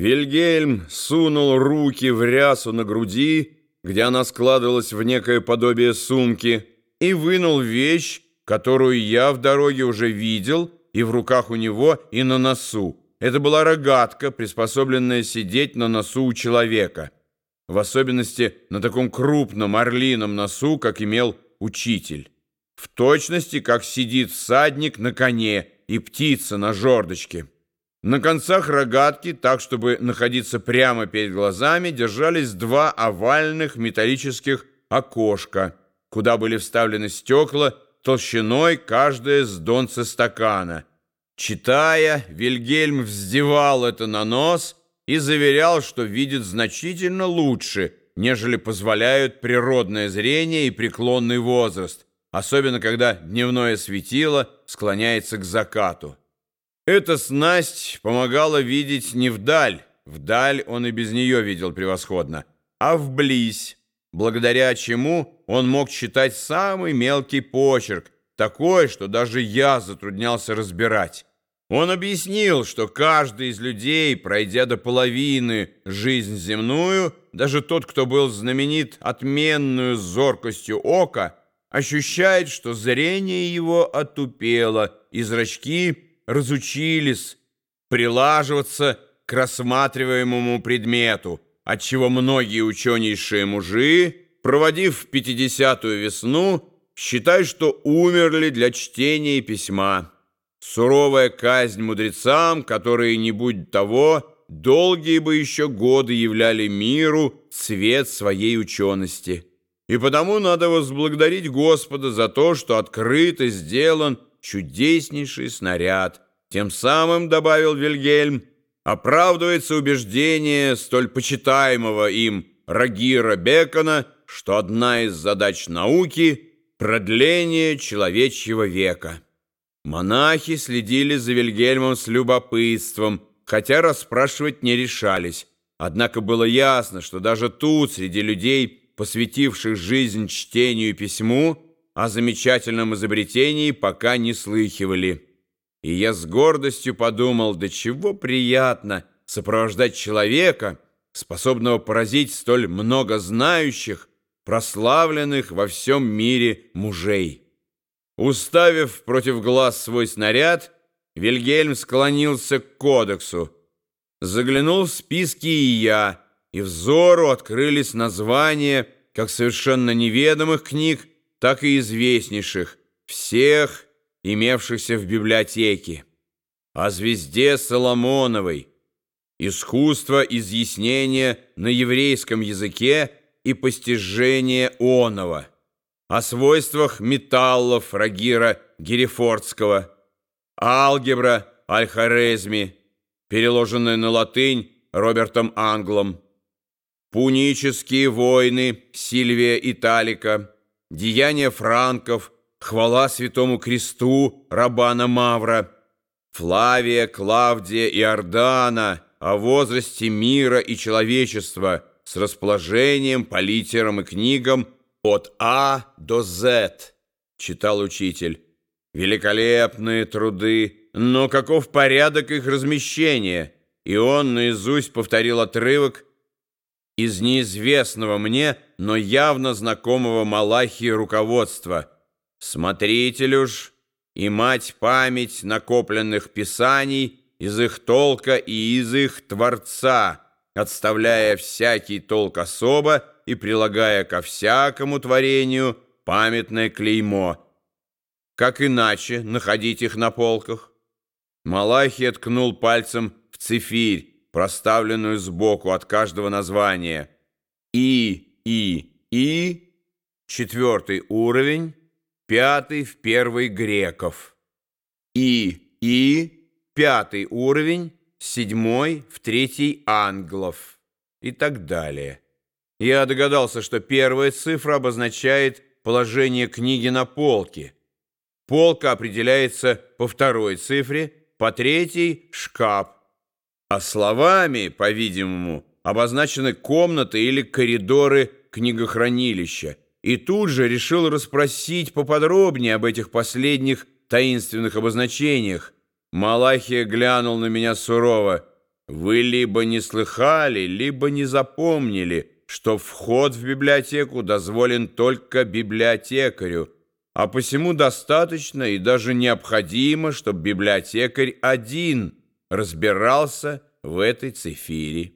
Вильгельм сунул руки в рясу на груди, где она складывалась в некое подобие сумки, и вынул вещь, которую я в дороге уже видел, и в руках у него, и на носу. Это была рогатка, приспособленная сидеть на носу у человека, в особенности на таком крупном орлином носу, как имел учитель. В точности, как сидит всадник на коне и птица на жердочке. На концах рогатки, так чтобы находиться прямо перед глазами, держались два овальных металлических окошка, куда были вставлены стекла толщиной каждое с донца стакана. Читая, Вильгельм вздевал это на нос и заверял, что видит значительно лучше, нежели позволяют природное зрение и преклонный возраст, особенно когда дневное светило склоняется к закату. Эта снасть помогала видеть не вдаль, вдаль он и без нее видел превосходно, а вблизь, благодаря чему он мог читать самый мелкий почерк, такой, что даже я затруднялся разбирать. Он объяснил, что каждый из людей, пройдя до половины жизнь земную, даже тот, кто был знаменит отменную зоркостью ока, ощущает, что зрение его отупело, и зрачки – разучились прилаживаться к рассматриваемому предмету, отчего многие ученейшие мужи, проводив пятидесятую весну, считают, что умерли для чтения и письма. Суровая казнь мудрецам, которые, не будь того, долгие бы еще годы являли миру цвет своей учености. И потому надо возблагодарить Господа за то, что открыто сделан чудеснейший снаряд. Тем самым, добавил Вильгельм, оправдывается убеждение столь почитаемого им Рагира Бекона, что одна из задач науки — продление человечьего века. Монахи следили за Вильгельмом с любопытством, хотя расспрашивать не решались. Однако было ясно, что даже тут, среди людей, посвятивших жизнь чтению и письму, о замечательном изобретении пока не слыхивали. И я с гордостью подумал, до чего приятно сопровождать человека, способного поразить столь много знающих, прославленных во всем мире мужей. Уставив против глаз свой снаряд, Вильгельм склонился к кодексу. Заглянул в списки и я, и взору открылись названия как совершенно неведомых книг, так и известнейших, всех имевшихся в библиотеке. О звезде Соломоновой, искусство изъяснения на еврейском языке и постижение оного, о свойствах металлов Рагира Герефордского, алгебра Аль-Хорезми, переложенная на латынь Робертом Англом, пунические войны Сильвия Италика, деяния франков, хвала святому кресту Рабана Мавра, Флавия, Клавдия и Ордана о возрасте мира и человечества с расположением по литерам и книгам от А до З, читал учитель. Великолепные труды, но каков порядок их размещения? И он наизусть повторил отрывок из неизвестного мне, но явно знакомого Малахии руководства. Смотритель уж и мать память накопленных писаний из их толка и из их Творца, отставляя всякий толк особо и прилагая ко всякому творению памятное клеймо. Как иначе находить их на полках? Малахий ткнул пальцем в цифирь, проставленную сбоку от каждого названия. И, И, И, четвертый уровень, пятый в первый греков. И, И, пятый уровень, седьмой в третий англов и так далее. Я догадался, что первая цифра обозначает положение книги на полке. Полка определяется по второй цифре, по третьей — шкаф, а словами, по-видимому, обозначены комнаты или коридоры книгохранилища. И тут же решил расспросить поподробнее об этих последних таинственных обозначениях. Малахия глянул на меня сурово. Вы либо не слыхали, либо не запомнили, что вход в библиотеку дозволен только библиотекарю, а посему достаточно и даже необходимо, чтобы библиотекарь один разбирался в этой цифире.